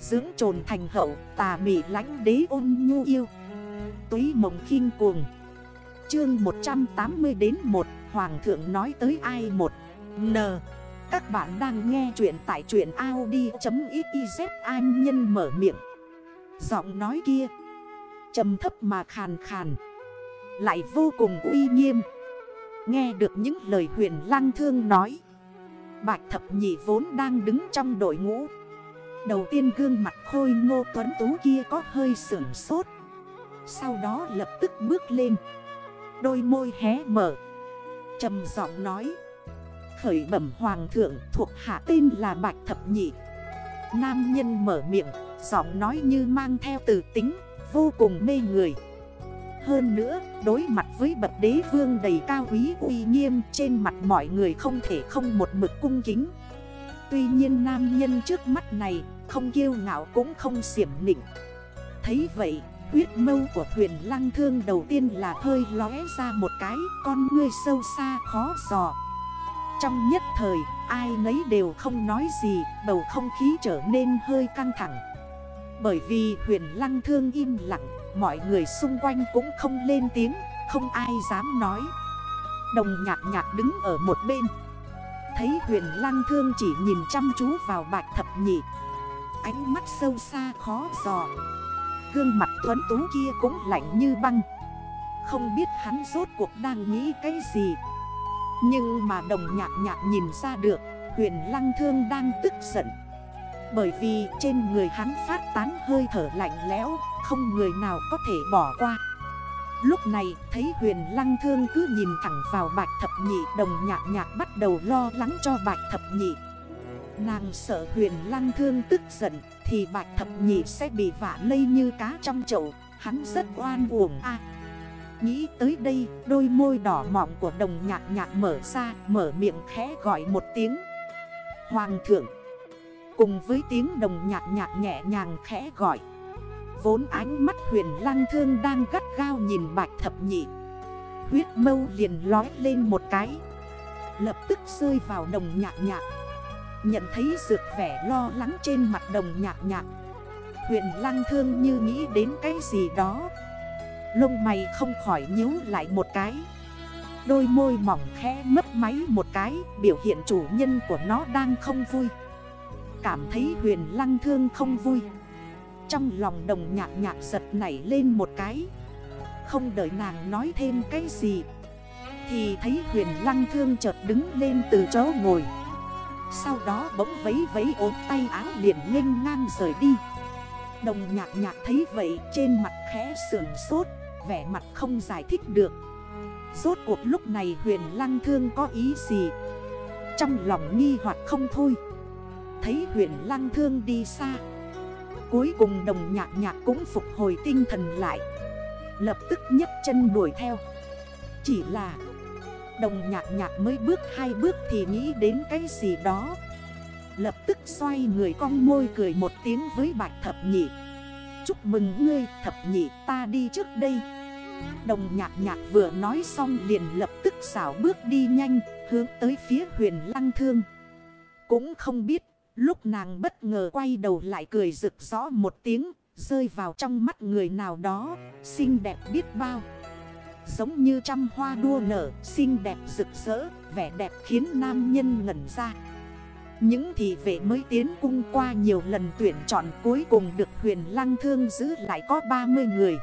Dưỡng trồn thành hậu, tà mị lánh đế ôn nhu yêu. Túy mộng khinh cuồng. Chương 180 đến 1 Hoàng thượng nói tới ai một? N. Các bạn đang nghe chuyện tại chuyện Audi.xyz An nhân mở miệng. Giọng nói kia, trầm thấp mà khàn khàn, Lại vô cùng uy nghiêm. Nghe được những lời huyền lang thương nói, Bạch thập nhị vốn đang đứng trong đội ngũ. Đầu tiên gương mặt khôi ngô tuấn tú kia có hơi sưởng sốt. Sau đó lập tức bước lên. Đôi môi hé mở. Trầm giọng nói. Khởi bẩm hoàng thượng thuộc hạ tên là Bạch Thập Nhị. Nam nhân mở miệng, Giọng nói như mang theo từ tính, Vô cùng mê người. Hơn nữa, đối mặt với bậc đế vương đầy cao quý uy nghiêm Trên mặt mọi người không thể không một mực cung kính. Tuy nhiên nam nhân trước mắt này không kiêu ngạo cũng không xiểm nịnh. Thấy vậy, Huyết mâu của huyền lăng thương đầu tiên là hơi lóe ra một cái, Con ngươi sâu xa khó dò. Trong nhất thời, ai nấy đều không nói gì, Bầu không khí trở nên hơi căng thẳng. Bởi vì huyền lăng thương im lặng, Mọi người xung quanh cũng không lên tiếng, Không ai dám nói. Đồng nhạc nhạc đứng ở một bên. Thấy huyền lăng thương chỉ nhìn chăm chú vào bạch thập nhị. Ánh mắt sâu xa khó dò. Gương mặt tuấn tú kia cũng lạnh như băng. Không biết hắn rốt cuộc đang nghĩ cái gì. Nhưng mà đồng nhạc nhạc nhìn ra được, Huyền lăng thương đang tức giận. Bởi vì trên người hắn phát tán hơi thở lạnh lẽo, Không người nào có thể bỏ qua. Lúc này, thấy huyền lăng thương cứ nhìn thẳng vào bạch thập nhị, Đồng nhạc nhạc bắt đầu lo lắng cho bạch thập nhị. Nàng sợ huyền lăng thương tức giận, Thì bạch thập nhị sẽ bị vả lây như cá trong chậu. Hắn rất oan uổng a. Nghĩ tới đây, đôi môi đỏ mọng của đồng nhạc nhạc mở ra, Mở miệng khẽ gọi một tiếng. Hoàng thượng. Cùng với tiếng đồng nhạc nhạc nhẹ nhàng khẽ gọi. Vốn ánh mắt huyền lăng thương đang gắt gao nhìn bạch thập nhị. Huyết mâu liền lói lên một cái. Lập tức rơi vào đồng nhạc nhạc. Nhận thấy dược vẻ lo lắng trên mặt đồng nhạc nhạc. Huyền lăng thương như nghĩ đến cái gì đó. Lông mày không khỏi nhíu lại một cái. Đôi môi mỏng khẽ mấp máy một cái, Biểu hiện chủ nhân của nó đang không vui. Cảm thấy huyền lăng thương không vui. Trong lòng đồng nhạc nhạc giật nảy lên một cái. Không đợi nàng nói thêm cái gì, Thì thấy huyền lăng thương chợt đứng lên từ chỗ ngồi sau đó bỗng vấy vấy ốm tay áo liền nghênh ngang rời đi. Đồng nhạc nhạc thấy vậy, trên mặt khẽ sườn sốt, Vẻ mặt không giải thích được. Rốt cuộc lúc này huyền lăng thương có ý gì? Trong lòng nghi hoặc không thôi. Thấy huyền lăng thương đi xa, Cuối cùng đồng nhạc nhạc cũng phục hồi tinh thần lại. Lập tức nhấc chân đuổi theo. Chỉ là Đồng nhạc nhạc mới bước hai bước thì nghĩ đến cái gì đó. Lập tức xoay người cong môi cười một tiếng với bạch thập nhị. Chúc mừng ngươi, thập nhị, ta đi trước đây. Đồng nhạc nhạc vừa nói xong liền lập tức xảo bước đi nhanh, Hướng tới phía huyền lăng thương. Cũng không biết, lúc nàng bất ngờ quay đầu lại cười rực rõ một tiếng, Rơi vào trong mắt người nào đó, Xinh đẹp biết bao. Giống như trăm hoa đua nở, xinh đẹp rực rỡ, vẻ đẹp khiến nam nhân ngẩn ra. Những thị vệ mới tiến cung qua nhiều lần tuyển chọn cuối cùng được huyền lăng thương giữ lại có 30 người.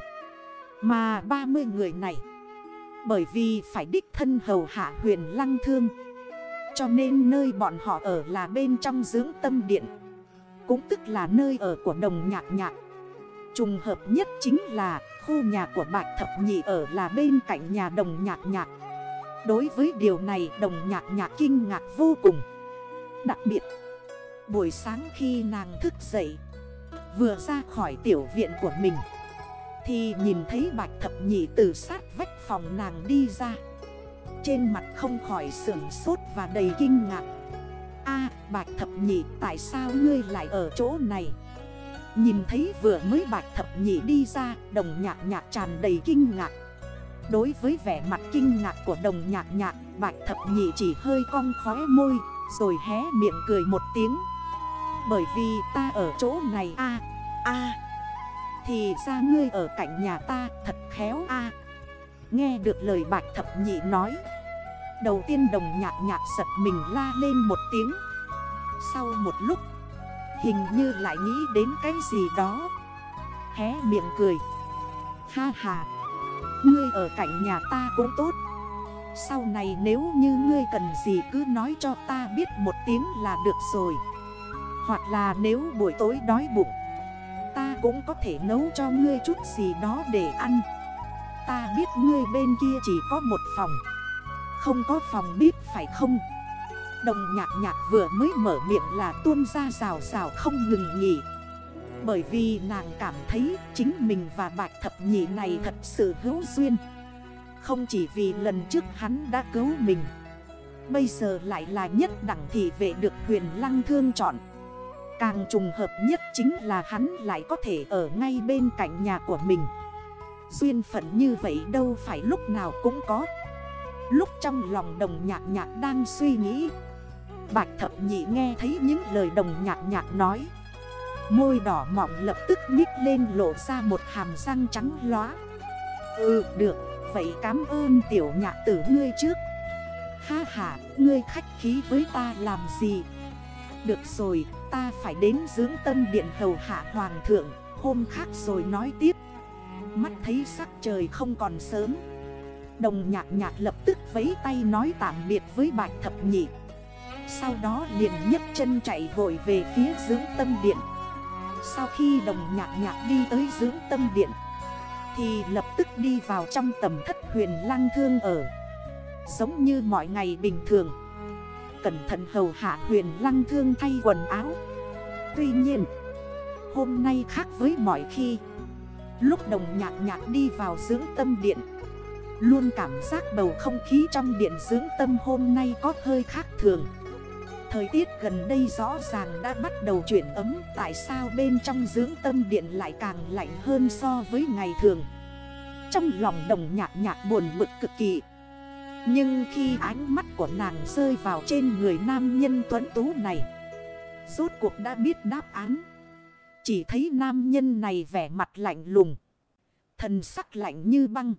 Mà 30 người này Bởi vì phải đích thân hầu hạ huyền lăng thương Cho nên nơi bọn họ ở là bên trong dưỡng tâm điện Cũng tức là nơi ở của đồng nhạc nhạc. Trùng hợp nhất chính là khu nhà của Bạch Thập Nhị ở là bên cạnh nhà đồng nhạc nhạc. Đối với điều này, đồng nhạc nhạc kinh ngạc vô cùng. Đặc biệt, Buổi sáng khi nàng thức dậy, Vừa ra khỏi tiểu viện của mình, Thì nhìn thấy Bạch Thập Nhị từ sát vách phòng nàng đi ra. Trên mặt không khỏi sườn sốt và đầy kinh ngạc. A, Bạch Thập Nhị, tại sao ngươi lại ở chỗ này? Nhìn thấy vừa mới bạch thập nhị đi ra, Đồng nhạc nhạc tràn đầy kinh ngạc. Đối với vẻ mặt kinh ngạc của đồng nhạc nhạc, Bạch thập nhị chỉ hơi cong khóe môi, Rồi hé miệng cười một tiếng. Bởi vì ta ở chỗ này a a, Thì ra ngươi ở cạnh nhà ta, thật khéo a. Nghe được lời bạch thập nhị nói, Đầu tiên đồng nhạc nhạc giật mình la lên một tiếng. Sau một lúc Hình như lại nghĩ đến cái gì đó. Hé miệng cười. Ha ha. Ngươi ở cạnh nhà ta cũng tốt. Sau này nếu như ngươi cần gì cứ nói cho ta biết một tiếng là được rồi. Hoặc là nếu buổi tối đói bụng, Ta cũng có thể nấu cho ngươi chút gì đó để ăn. Ta biết ngươi bên kia chỉ có một phòng. Không có phòng bếp phải không? Đồng nhạc nhạc vừa mới mở miệng là tuôn ra rào rào không ngừng nghỉ. Bởi vì nàng cảm thấy chính mình và bạch thập nhị này thật sự hữu duyên. Không chỉ vì lần trước hắn đã cứu mình, Bây giờ lại là nhất đẳng thị vệ được huyền lăng thương chọn. Càng trùng hợp nhất chính là hắn lại có thể ở ngay bên cạnh nhà của mình. Duyên phận như vậy đâu phải lúc nào cũng có. Lúc trong lòng đồng nhạc nhạc đang suy nghĩ Bạch thập nhị nghe thấy những lời đồng nhạc nhạc nói. Môi đỏ mọng lập tức nhích lên lộ ra một hàm răng trắng lóa Ừ được, vậy cảm ơn tiểu nhạc tử ngươi trước. Ha ha, ngươi khách khí với ta làm gì? Được rồi, ta phải đến dưỡng tâm điện hầu hạ hoàng thượng Hôm khác rồi nói tiếp. Mắt thấy sắc trời không còn sớm. Đồng nhạc nhạc lập tức vấy tay nói tạm biệt với bạch thập nhị. Sau đó liền nhấc chân chạy vội về phía dưỡng tâm điện. Sau khi đồng nhạc nhạc đi tới dưỡng tâm điện, Thì lập tức đi vào trong tầm thất huyền lăng thương ở. Giống như mọi ngày bình thường, Cẩn thận hầu hạ huyền lăng thương thay quần áo. Tuy nhiên, Hôm nay khác với mọi khi, Lúc đồng nhạc nhạc đi vào dưỡng tâm điện, Luôn cảm giác bầu không khí trong điện dưỡng tâm hôm nay có hơi khác thường. Thời tiết gần đây rõ ràng đã bắt đầu chuyển ấm, Tại sao bên trong dưỡng tâm điện lại càng lạnh hơn so với ngày thường? Trong lòng đồng nhạc nhạc buồn bực cực kỳ. Nhưng khi ánh mắt của nàng rơi vào trên người nam nhân tuấn tú này, Rốt cuộc đã biết đáp án. Chỉ thấy nam nhân này vẻ mặt lạnh lùng, Thần sắc lạnh như băng.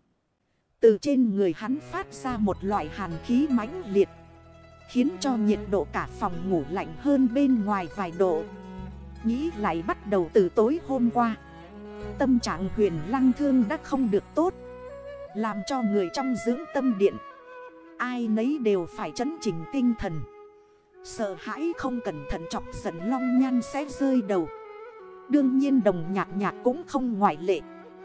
Từ trên người hắn phát ra một loại hàn khí mãnh liệt. Khiến cho nhiệt độ cả phòng ngủ lạnh hơn bên ngoài vài độ. Nghĩ lại bắt đầu từ tối hôm qua, Tâm trạng huyền lăng thương đã không được tốt, Làm cho người trong dưỡng tâm điện, Ai nấy đều phải chấn chỉnh tinh thần. Sợ hãi không cẩn thận chọc giận long nhan sẽ rơi đầu. Đương nhiên đồng nhạc nhạc cũng không ngoại lệ.